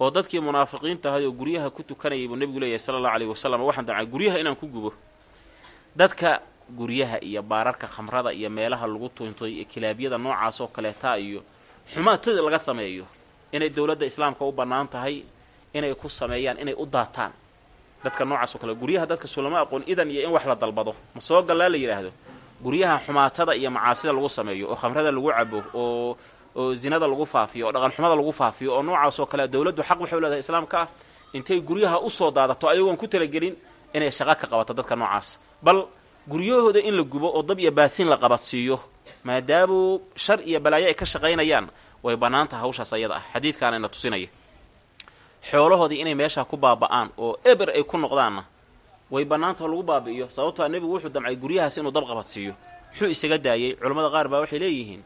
Oo dadkii munaafiqiinta ahay oo guryaha ku tukanayay buu nebigu leeyahay sala allahu alayhi wasalam waxaan damcay guryaha inaan ku gubo. Dadka guryaha iyo baararka khamrada iyo meelaha lagu tuntay iyo kilaabyada noocaas oo kaleeta iyo xumaatada laga sameeyo inay dowladda islaamka u bannaan tahay inay ku sameeyaan inay u daataan dadka noocaas oo kale. Guryaha dadka sulama aqoon idan iyo in wax la dalbado. Ma soo gallaa la yidhaahdo guryaha xumaatada iyo macaasida lagu sameeyo oo khamrada lagu cabo oo oo zinada lagu faafiyo oo dhaqanxumada lagu faafiyo oo noocaas oo kale dowladdu xaq waxay u leedahay islaamka ah intay guryaha u soo daadato ayagoon ku talagelin inay shaqo ka qabato dadka noocaas. Bal guryahooda in la gubo oo dab iyo baasiin la qabadsiiyo maadaamuu shar iyo balaayo ay ka shaqaynayaan way bannaantaha hawshaas ayada ah. Xadiidkaana ina tusinaya. Xoolahoodii inay meeshaa ku baaba'aan oo eber ay ku noqdaanna way bannaantaho lagu baabi'iyo. Sababtoa nebigu wuxuu damcay guryahaas inuu dabqabadsiiyo muxuu isaga daayey culammada qaar baa waxay leeyihiin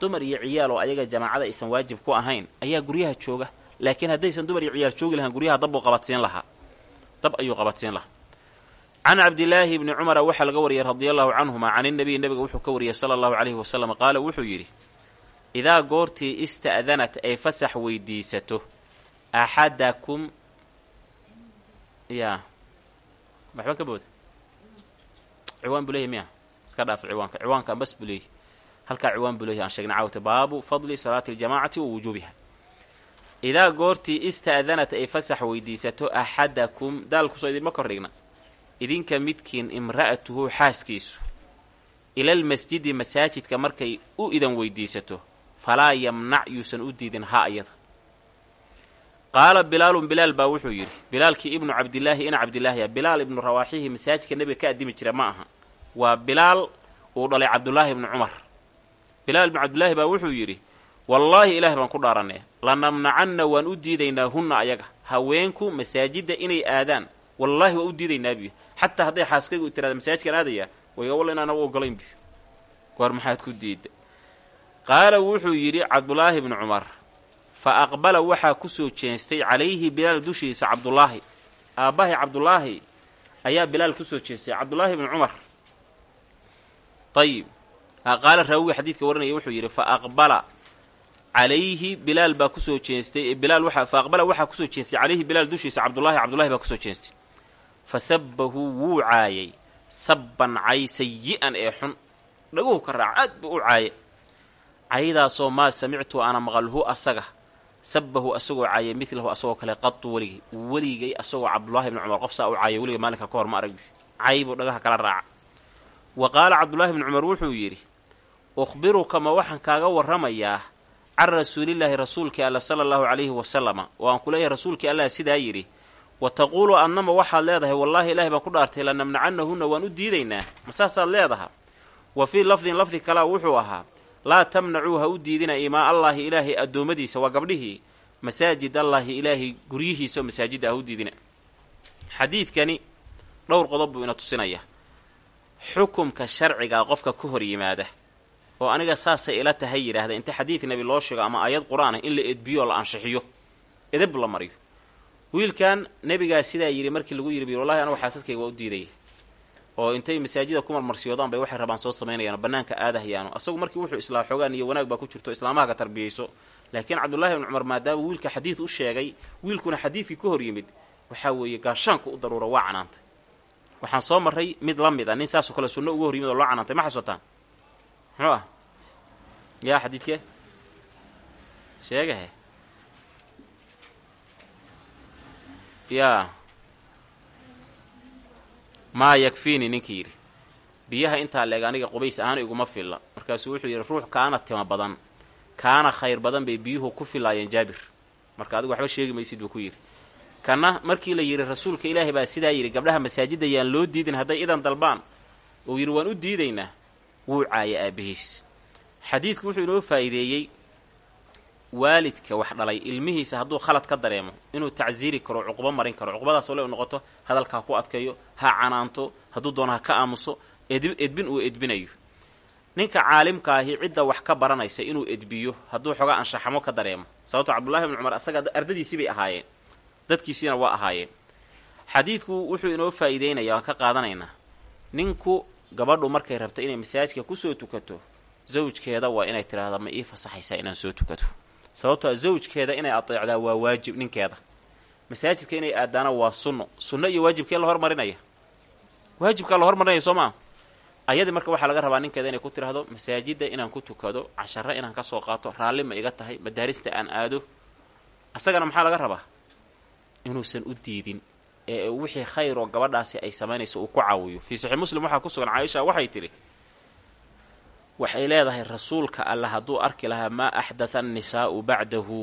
dumar iyo ciyaal oo ayaga jamaacada aysan waajib ku ahayn ayaa guryaha jooga. Laakiin haddaysan dumar iyo ciyaal joogi lahaan guryaha dabbuu qabadsiin lahaa. Dab ayuu qabadsiin lahaa can cabdilaahi bni cumara waxaa laga wariyay radia allahu canhuma can inabiy nebiga wuxuu ka wariyey sala allahu calayhi wasalam qaala wuxuu yidhi idaa goortii ista'danat ay fasax weydiisato axadakum yaa waxba ka booda ciwaan buu leeyahy miya iska dhaaf ciwaanka ciwaankan bas buu leeyahy halkaa ciwaan buu leeyahy aan sheegnay cawta baabu fadli salaati aljamaacati wa wujuubiha idaa goortii ista'danat ay fasax weydiisato axadakum daalkusoo idinma kordhigna idinka midkiin imra'atuhu xaaskiisu. Ilalmasjidi masaajidka markay u idan weydiisato falaa yamnac yuusan u diidin ha ayada. Qaala bilaalun bilaal baa wuxuu yidhi bilaalkii ibnu cabdilaahi ina cabdilaahiya bilaal ibnu rawaaxihi masaajidka nebiga ka addimi jira ma aha. Waa bilaal uu dhalay cabdulaahi ibnu cumar. Bilaal ibnu cabdilaahi baa wuxuu yidhi wallaahi ilaahay baan ku dhaaranee lanamnacanna waan u diidaynaa hunna ayaga. Haweenku masaajidda inay aadaan wallaahi waan u diidaynaa biyo xataa hadday xaaskaygu tirahda masaajidkan aadaya wayga walla inaana u ogolayn biyo goor maxaad ku diidda qaala wuxuu yidhi cabdulaahi ibnu cumar fa aqbala waxaa ku soo jeestay calayhi bilaal dushiisa cabdulaahi aabbahay cabdulaahi ayaa bilaal ku soo jeestay. Cabdulaahi ibnu cumar. Ayib qaala raawiga xadiidka warinaya wuxuu yidhi fa aqbala calayhi bilaal baa ku soo jeestay. Bilaal waxa fa aqbala waxaa ku soo jeestay calayhi bilaal dushiisa cabdulaahi cabdulahi baa ku soo jeestay fa sabbahu wuu caayay. Sabban cay sayi-an ee xun. Dhaguhu ka raaca aad buu u caaya caydaasoo maa samictu ana maqalhu asaga. Sabbahu asagoo caayay midlahu asagoo kale qatu weligay. Weligay asagoo cabdulaahi bni cumar qof saa u caaya weliga maalinka ka hor ma arag cay buu dhagaha kala raaca wa qaala cabdulaahi bni cumar wuxuu yidhi ukhbiruka ma waxaan kaaga warramayaa can rasuulillaahi rasuulkii alla sala allahu calayhi wasalama oo aan ku leeyahay rasuulkii allah sidaa yidhi wa taquulu adnama waxaad leedahay wallaahi ilaahay baan ku dhaartay lanamnacannahunna waan u diidaynaa. Ma saasaad leedaha? Wa fii lafdin lafdi kalea wuxuu ahaa laa tamnacuu ha u diidina imaa allaahi ilaahay addoommadiisa waa gabdhihii masaajid allaahi ilaahay guryihiisa oo masaajidda ha u diidina. Xadiidkani dhowr qodob buu ina tusinaya. Xukumka sharcigaa qofka ka hor yimaada oo aniga saasay ila tahay yidhaahda inta xadiid nebi loo sheego ama aayad qur'aan in la edbiyo oo la anshixiyo edeb la mariyo wiilkan nebigaa sidaa yidhi markii lagu yidhi wallahi anagu xaasaskayga waa u diidaya oo intay masaajida ku marmarsiyoodaan bay waxay rabaan soo samaynayaan bannaanka aadahayaano asagu markii wuxuu islaa xoogaan iyo wanaag baa ku jirto islaamaha ka tarbiyayso laakiin cabdullaahi ibnu cumar maadaama wiilka xadiid u sheegay wiilkuna xadiidkii ka hor yimid waxaa weeye gaashaanku u daruura waa canaantay. Waxaan soo marray mid la mid a nin saasoo kale sunno uga hor yimid oo loo canaantay ma xasuutaan? Muxuu ah? Yaa xadiidkee? Sheegahe yaa maa yakfiini ninkii yidhi. Biyaha intaa leeg aniga qubays ahaan iguma filla. Markaasuu wuxuu yidhi ruux kaana tima badan. Kaana khayr badan bay biyuhu ku filaayeen jaabir. Marka adigu waxba sheegi maysid buu ku yidhi. Kana markii la yidhi rasuulka ilaahi baa sidaa yidhi gabdhaha masaajidda yaan loo diidin hadday idan dalbaan. Uu yidhi waan u diidaynaa. Wuu caaya aabbihiis xadiidku wuxuu inoo faa'iideeyey waalidka wax dhalay ilmihiisa hadduu khalad ka dareemo inuu tacsiiri karo cuqubo marin karo cuqubadaas ole u noqoto hadalka ha ku adkeeyo ha canaanto hadduu doono ha ka aamuso edbin uu edbinayo. Ninka caalimkaahi cidda wax ka baranaysa inuu edbiyo hadduu xogaa anshaxamo ka dareemo. Sababto cabdullahi ibnu cumar asaga ardadiisii bay ahaayeen. Dadkiisiina waa ahaayeen. Xadiidku wuxuu inoo faa'iideynaya waan ka qaadanaynaa. Ninku gabadhu markay rabta inay masaajidka ku soo tukato zawjkeeda waa inay tidhaahda ma ii fasaxaysaa inaan soo tukato sababtoo zawjkeeda inay adeecdaa waa waajib ninkeeda. Masaajidka inay aadaana waa sunno. Sunno iyo waajibkee la hormarinaya? Waajibkaa la hormarinaya soo maa ayadii marka waxaa laga rabaa ninkeeda inay ku tidhaahdo masaajidda inaan ku tukado casharo inaan ka soo qaato raalli ma iga tahay madaarista aan aado. Asagana maxaa laga rabaa? Inuusan u diidin. Ee wixii khayr oo gabadhaasi ay samaynayso uu ku caawiyo. Fii saxiix muslim waxaa ku sugan caaisha waxay tidhi waxay leedahay rasuulka alla hadduu arki lahaa maa axdatha annisaa'u bacdahu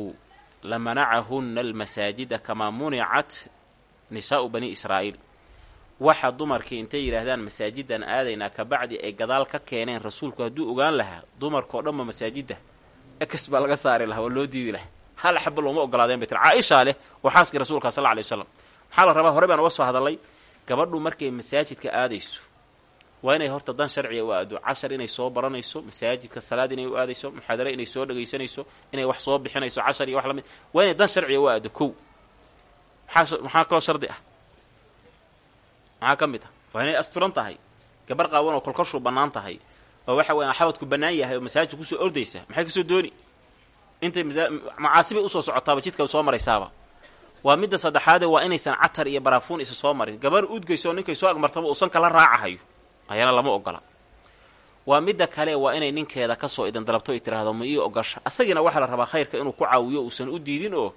lamanacahunna almasaajida kamaa municat nisaa'u bani israa'iil. Waxa dumarkii intay yidhaahdaan masaajiddan aadaynaa kabacdi ay gadaal ka keeneen rasuulku hadduu ogaan lahaa dumarkao dhanba masaajidda. Ekas baa laga saari lahaa waa loo diidi lahaa. Hal xaba looma ogolaadeen bay tiri. Caaishaa leh waa xaaskii rasuulka sal lla lay wasalam maxaa la rabaa? Hore baan uga soo hadalay gabadhu markay masaajidka aadayso waa inay horta dan sharciga u aado cashar inay soo baranayso masaajidka salaad inay u aadayso muxaadare inay soo dhagaysanayso inay wax soo bixinayso cashar iyo wax la mid waa inay dan sharciga u aado kow. Maxaa kaloo shardi ah? Maxaa ka mid ah? Waa inay asturan tahay gabar qaawan oo kolkoshuu bannaan tahay oo waxa weya xabadku bannaan yahay oo masaajidka ku soo ordaysa maxay ka soo dooni? Intay macaasi bay u soo socotaaba jidka soo maraysaaba. Waa midda saddexaadee waa inaysan catar iyo baraafuun isa soo marin. Gabar udgayso oo ninkay soo agmartaba uusan kala raacahayo ayana lama ogola. Waa midda kale waa inay ninkeeda ka soo idin dalabto ay tiraahdo ma ii ogasha asagiina waxaa la rabaa khayrka inuu ku caawiyo uusan u diidin oo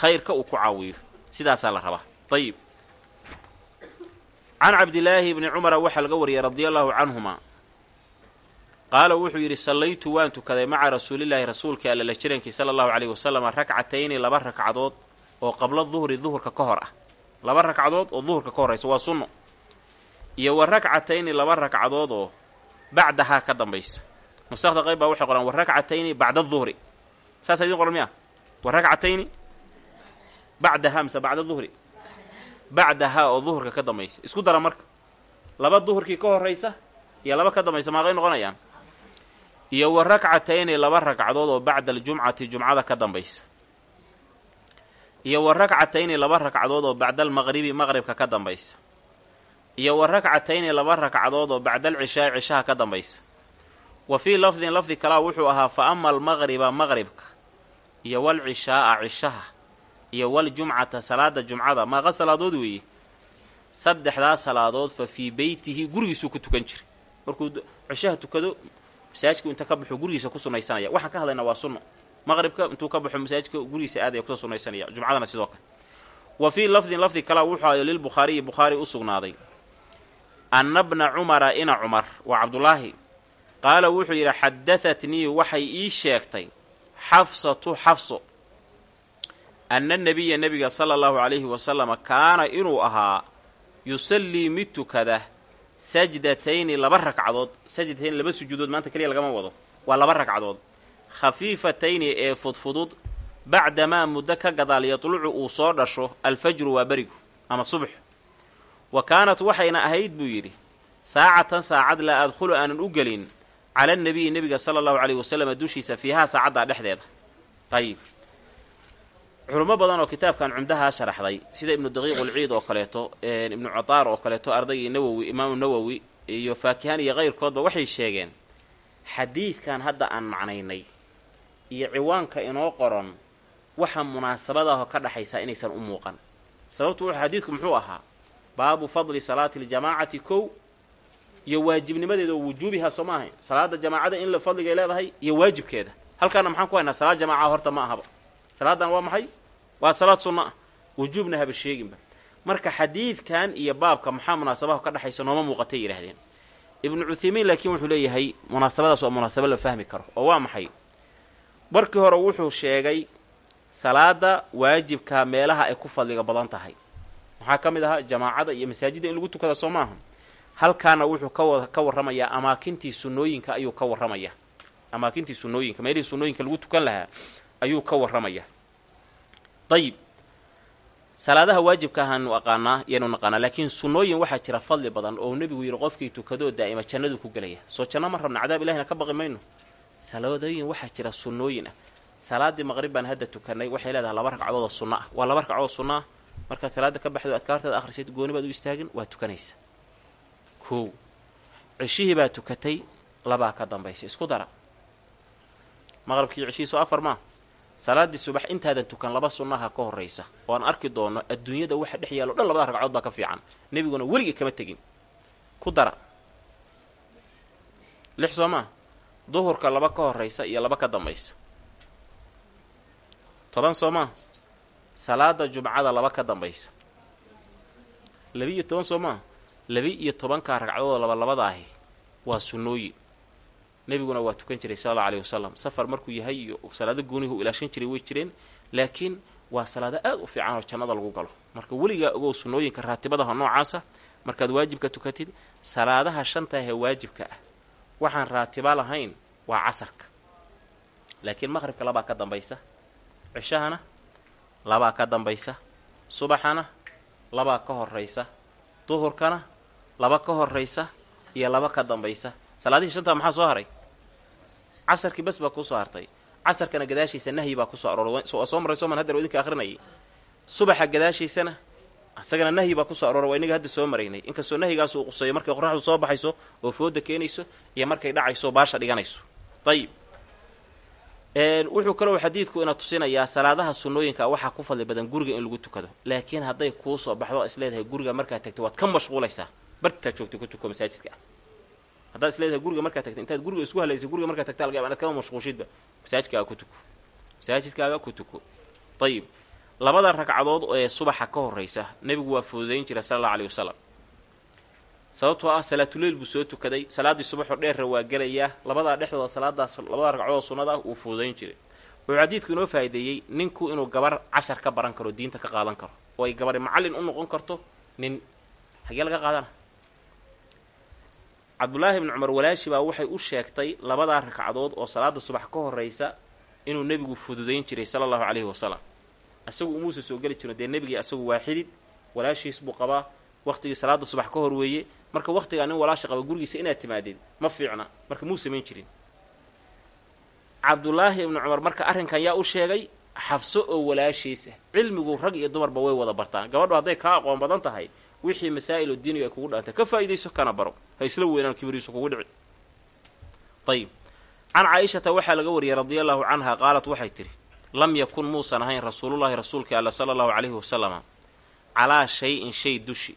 khayrka uu ku caawiyo. Sidaasaa la rabaa. Ayib can cabdilaahi bni cumara waxaa laga wariyay radia allahu canhuma. Qaala wuxuu yidhi sallaytu waan tukaday maca rasuulillaahi rasuulka alla la jirankii sala allahu caleyhi wasalama rakcatayni laba ragcadood oo qabla duhri duhurka ka hor ah. Laba ragcadood oo duhurka ka horaysa waa sunno iyo wa rakcatayni laba ragcadood oo bacdahaa ka dambaysa. Nusakda qayb baa waxay qoraan wa rakcatayni bacda duhri saasa idiin qoran miya wa rakcatayni bacdahaa mise bacda duhri bacdahaa oo duhurka ka dambaysa. Isku dara marka. Laba duhurkii ka horaysa iyo laba ka dambaysa maaqay noqonayaan? Iyo wa rakcatayni laba ragcadood oo bacda aljumcati jumcada ka dambaysa. Iyo wa rakcatayni laba ragcadood oo bacda almaqribi maqribka ka dambaysa iyo wa rakcatayni laba ragcadood oo bacda alcishaai cishaha ka dambaysa. Wa fii lafdin lafdi kalaa wuxuu ahaa fa ama almaqriba maqribka iyo walcishaaa cishaha iyo waljumcata salaada jumcada. Maaqa salaadood weeye saddexdaa salaadood fa fii beytihi gurigiisuu ku tukan jiray. Markuu cishaha tukado masaajidku inta ka baxo gurigiisa ku sunaysanaya. Waxaan ka hadlaynaa waa sunno. Maqribka intuu ka baxo masaajidka gurigiisa aadaya kusa sunaysanaya jumcadana sidoo kale. Wa fii lafdin lafdi kalaa wuxuu ayo lilbukhaariyi bukhaari u sugnaaday anna bna cumara ina cumar waa cabdulaahi qaala wuxuu yidhi xadahatnii waxay ii sheegtay xafsatu xafso anna nebiya nebiga sala allahu calayhi wasalama kaana inuu ahaa yusallii mid tukada sajdatayni laba ragcadood sajdatayni laba sujuudood maanta keliya lagama wado. Waa laba ragcadood khafiifatayni ee fudfudud bacdamaa muddo ka gadaal yatlucu uu soo dhasho alfajru waa berigu ama subx wa kaanat waxayna ahayd buu yidhi saacatan saacad laa adkhulu aanan u gelin cala nabiyi nebiga sala allahu caleyhi wasalama dushiisa fiihaa saacaddaa dhexdeeda. Ayib culimo badan oo kitaabkan cumdahaa sharaxday sida ibnu daqiiq ulciid oo kaleeto ibnu cataar oo kaleeto ardaygii nawowi imaamu nawowi iyo faakihaan iyo kayrkoodba waxay sheegeen xadiidkan hadda aan macnaynay iyo ciwaanka inoo qoran waxa munaasabadaho ka dhaxaysa inaysan u muuqan. Sababtu wuxuu xadiidku muxuu ahaa baabu fadli salaati aljamaacati kow iyo waajibnimadeeda oo wujuubihaa soo ma ahayn salaada jamaacada in la fadligay leedahay iyo waajibkeeda. Halkaana maxaan ku haynaa salaad jamaaca horta ma ahaba. Salaadan waa maxay? Waa salaad sunno ah. Wujuubna haba sheeginba. Marka xadiidkan iyo baabka maxaa munaasabaha ka dhexaysa nooma muuqatay yidhaahdeen. Ibnu cuthaymiin laakiin wuxuu leeyahay munaasabadaas waa munaasabo la fahmi karo oo waa maxay? Markii hore wuxuu sheegay salaada waajibka meelaha ay ku fadliga badan tahay maxaa ka mid ahaa jamaacada iyo masaajidda in lagu tukada soo maaha. Halkaana wuxuu kawa ka warramayaa amaakintii sunnooyinka ayuu ka warramayaa amaakintii sunnooyinka meelihii sunnooyinka lagu tukan lahaa ayuu ka warramayaa dayib salaadaha waajibka ahaanu aqaanaa yaanu naqaanaa laakiin sunnooyin waxaa jira fadli badan oo nebigu yidhi qofkii tukadoo daa'ima jannadu ku gelaya. Soo janno ma rabna cadaab ilahina ka baqi mayno. Salaadooyin waxaa jira sunnooyin ah. Salaaddii maqrib baan hadda tukanay waxay leedahay laba ragcadood oo ah. Waa laba ragcadood sunno ah markaad salaada ka baxdo adkaarteeda akhrisayd gooni baad u istaagin waa tukanaysa. Kow ceshihii baa tukatay labaa ka dambaysa isku dara. Maqribkii ceshihiisoo afar maa salaaddii subax intaadan tukan laba sunnaha ka horraysa. Oo aan arki doono adduunyada waxa dhex yaalo dhan labada ragcadood baa ka fiican. Nebiguna weligii kama tegin. Ku dara. Lix soo maa duhurka laba ka horraysa iyo laba ka dambaysa. Toban soo maa salaada jumcada laba ka dambaysa. Labi-iyo toban soo maa labi-iyo tobankaa ragcadood laba labada ahi waa sunnooyin nebiguna waa tukan jiray sala allau aleyhi wasalam safar markuu yahay iyo salaado goonihu ilaashan jiray way jireen laakiin waa salaado aad u fiican oo jannada lagu galo. Marka weligaa ogow sunnooyinka raatibadaha noocaasa markaad waajibka tukatid salaadaha shanta ahee waajibka ah waxaan raatiba lahayn waa casarka. Laakiin maqribka labaa ka dambaysa cishahana labaa ka dambaysa subaxana labaa ka horraysa duhurkana laba ka horraysa iyo laba ka dambaysa. Salaadihii shantaa maxaa soo haray? Casarkii bas baa ku soo hartay. Casarkana gadaashiisa nahyi baa ku soo arooray. Waa soo marray sooman hadeer idinka akhrinayay. Subaxa gadaashiisana isagana nahyi baa ku soo arooray. Waa inaga hadda soo maraynay inkastoo nahyigaas uu quseeyo markay qoraxdu soo baxayso oo fooda keenayso iyo markay dhacayso baasha dhiganayso. Ayib wuxuu kaloo xadiidku ina tusinayaa salaadaha sunnooyinka waxaa ku fadli badan guriga in lagu tukado. Laakiin hadday kuu soo baxdo isleedahay guriga markaad tagto waad ka mashquulaysaa. Bartaa joogta ku tuko masaajidka. Haddaad isleedahay guriga markaad tagta intaad guriga isku halaysay guriga markaad tagta yaba inaad kama mashquushidba masaajidkaaga ku tuko. Masaajidkaaga ku tuko. Ayib labada ragcadood ee subaxa ka horraysa nebigu waa fududayn jira sala allau alayhi wasalam sababtoo ah salaatuleyl buu soo tukaday. Salaaddii subaxoo dheerra waa gelayaa labadaa dhexdooda salaadaas labada ragcadood sunnada ah uu fududayn jiray. Wuxuu xadiidku inoo faa'ideeyey ninku inuu gabar cashar ka baran karo diinta ka qaadan karo. Oo ay gabari macallin u noqon karto nin hagee laga qaadana? Cabdullaahi ibni cumar walaashi baa waxay u sheegtay labadaa ragcadood oo salaada subax ka horraysa inuu nebigu fududayn jiray sala allahu calayhi wasalam isagu umuusa soo geli jiro dee nebigii asagu waa xidid. Walaashiis buu qabaa. Waqtigii salaada subax ka hor weeye marka waqtigaa nin walaasha qaba gurigiisa inaad timaadid ma fiicna. Marka muu samayn jirin. Cabdullaahi ibnu cumar marka arrinkan yaa u sheegay xafso oo walaashiisa cilmigu rag iyo dumarba way wada bartaan. Gabadhu hadday kaa aqoon badan tahay wixii masaa'il oo diiniga ay kugu dhaantay ka faa'iidayso kana baro. Ha isla weynaan kibiriisu kugu dhici. Ayib can caaishata waxaa laga wariyey radia allahu canha qaalat waxay tidhi lam yakun muusan ahayn rasuulullaahi rasuulka alla sala allahu calayhi wasalama calaa shay-in shay dushi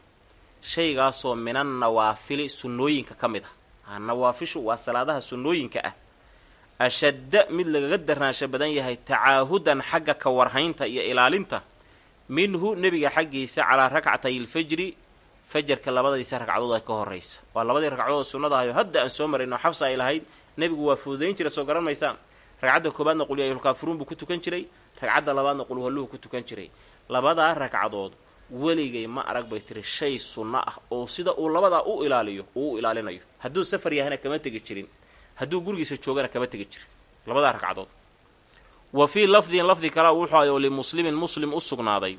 shaygaasoo minan nawaafili sunnooyinka ka mid ah. Nawaafishu waa salaadaha sunnooyinka ah. Ashadda mid lagaga darnaansho badan yahay tacaahudan xagga ka warhaynta iyo ilaalinta. Minhu nebiga xaggiisa calaa rakcatay ilfajri fajarka labadiisa ragcadood ay ka horraysa. Waa labadii ragcadood sunnada ahayo hadda aan soo marayno xafsa ay lahayd nebigu waa fududayn jira soo garan maysaan ragcadda koobaadna qulyayulkaafuruun buu ku tukan jiray. Ragcadda labaadna qulhalluhu ku tukan jiray. Labadaa ragcadood weligay ma arag bay tiri shay sunno ah oo sida uu labadaa u ilaaliyo uu u ilaalinayo. Hadduu safar yahayna kama tegi jirin. Hadduu gurigiisa joogana kama tegi jirin. Labadaa ragcadood. Wa fii lafdin lafdi kala wuxuu ay oo limuslimin muslim u sugnaaday.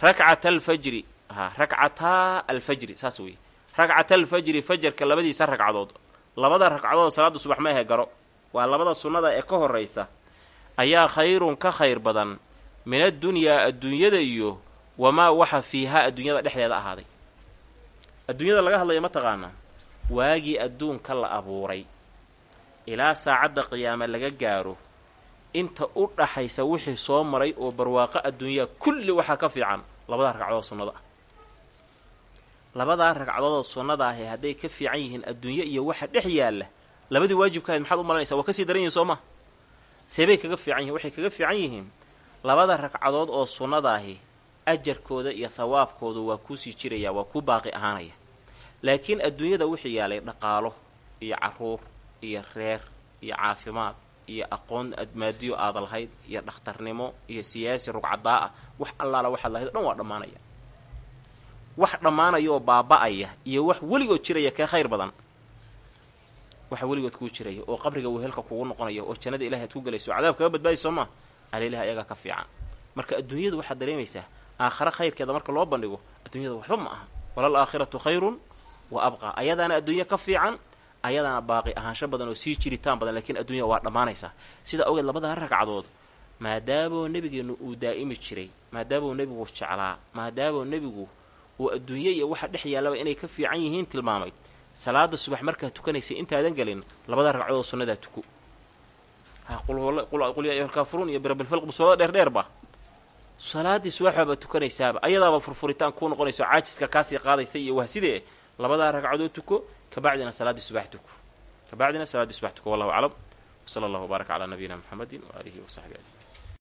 Rakcata alfajri ha rakcataa alfajri saas weeye. Rakcata alfajri fajarka labadiisa ragcadood. Labada ragcadood salaada subax ma ahe garo. Waa labada sunnada ee ka horraysa ayaa khayrun ka khayr badan. Min addunyaa adduunyada iyo wamaa waxa fiihaa adduunyada dhexdeeda ahaaday. Adduunyada laga hadlaya ma taqaanaa waagii adduunka la abuuray. Ilaa saacadda qiyaame laga gaaro inta u dhaxaysa wixii soo maray oo barwaaqo adduunyaa kulli waxaa ka fiican labadaa ragcadood sunnada ah. Labadaa ragcadoodoo sunnada ahi hadday ka fiican yihiin adduunye iyo waxa dhex yaalla labadii waajibka ahayd maxaad u malanaysaa waa ka sii daran yihiin soo ma? Seebay kaga fiican yihiin waxay kaga fiican yihiin labada ragcadood oo sunnada ahi ajarkooda iyo thawaabkooda waa kuusii jiraya waa ku baaqi ahaanaya. Laakiin adduunyada wixii yaalay dhaqaalo iyo carruur iyo reer iyo caafimaad iyo aqoon admaadiyo aada lahayd iyo dhakhtarnimo iyo siyaasi rugcadaa ah. Wax allaala waxaad lahayd o dhan waa dhammaanaya. Wax dhammaanaya oo baaba-aya iyo wax weligood jiraya kee khayr badan. Waxa weligood kuu jiraya oo qabriga wehelka kugu noqonaya oo jannada ilahay aad ku gelayso cadaab kaga badbaadayso maa alailah ayagaa ka fiican. Marka adduunyadu waxaad dareemaysaa aakhare khayrkeeda marka loo bandhigo adduunyada waxba ma aha. Walal aakhiratu khayrun wa abqaa ayadaana adduunyo ka fiican ayadaana baaqi ahaansho badan oo sii jiritaan badan laakiin adduunya waa dhammaanaysaa sida ogeed labadaa ragcadood maadaamoo nebigeennu uu daa'imi jiray maadaamoo nebigu jeclaa maadaamoo nebigu uu adduunye iyo waxa dhex yaallaba inay ka fiican yihiin tilmaamay. Salaada subax markaad tukanaysay intaadan gelin labadaa ragcadood sunnadaa tuko qulyaayuhalkaafuruun iyo birabilfalq busoolada dheerdheerba salaaddii subaxbaaba tukanaysaaba ayadaaba furfuritaan kuu noqonayso caajiska kaasii qaadaysa iyo wahsidee labadaa ragcadood tuko kabacdina salaaddii subax tuko. Kabacdina salaaddii subax tuko wallahu aclam. Wsala allahu wbaarak calaa nabiyina muxamedin waaalihi wasaxbi ajmain